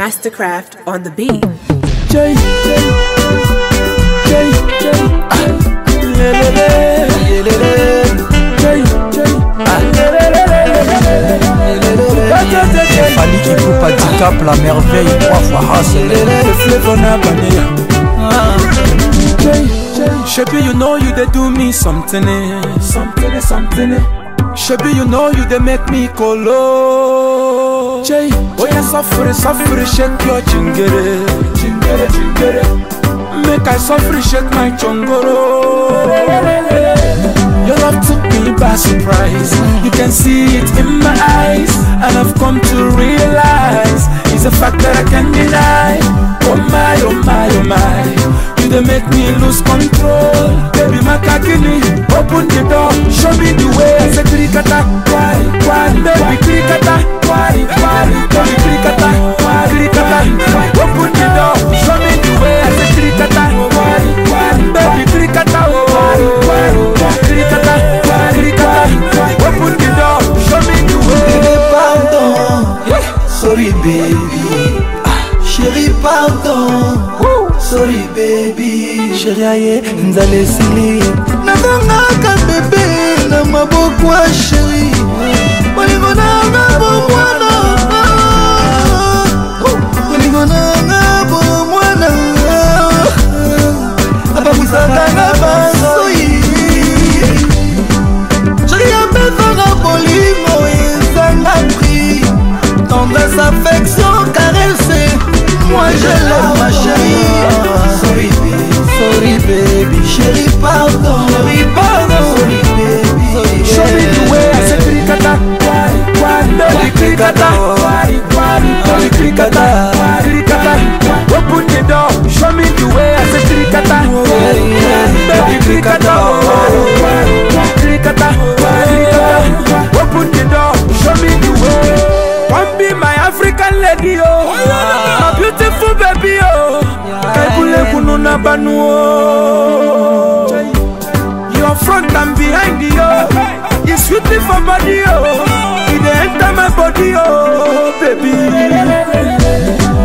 Masterkraft on the beat. Il fallait qu'il coupe à Dicap la merveille trois fois hustler yelele, Flavour N'abania. Ah, Jay, Jay, Shebi, you know you they do me something, eh, something, something. eh. You know you they make me colo. Jay, yeah, suffer, suffer, shake your chingere, chingere, chingere. Make I suffer, shake my chongoro. Your love took me by surprise. You can see it in my eyes, and I've come to realize it's a fact that I can't deny. Oh my, oh my, oh my. You they make me lose control. Baby, my kakini, open the door, show me the way. I say Baby. Chérie pardon. Sorry baby. Chérie aye nzala esili. Nazongaka bebe na maboko ya sheri baby. Chérie pardon, chérie pardon. Sorry baby. Show me the way I say krikata, why, why, baby krikata, why, why, baby krikata, why, krikata, open the door. Show me the way I say krikata, why, baby krikata, why, why, krikata, why, krikata, open the door. Show me the way. One be my African lady, oh, my beautiful baby, oh, kaibule kununa banu, oh. Your front and behind you, you sweet me for body, oh. It enter my body, oh, baby.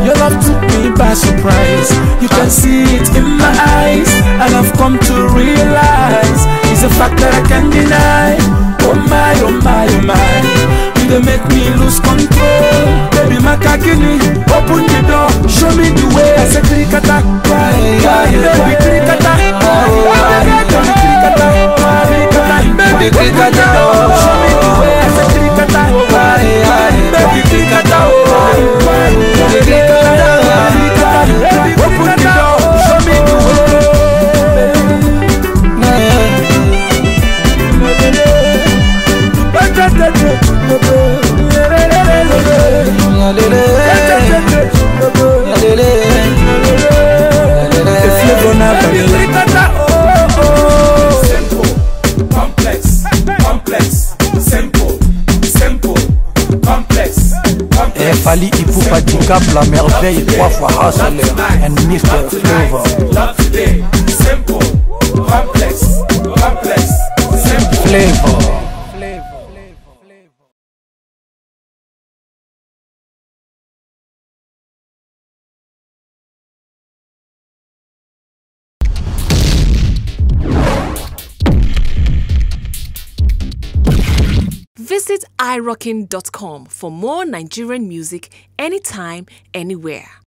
Your love took me by surprise. You can see it in my eyes, and I've come to realize it's a fact that I can't deny. Oh my, oh my, oh my. You dey make me lose control, baby. My kakini, open the door, show me the way. I say krikata, why, 간 Ali Ipupa Dicap, la merveille, trois fois hustler, and Mr. Flavor. Flavor. Visit irockin.com for more Nigerian music anytime, anywhere.